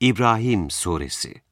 İbrahim Suresi.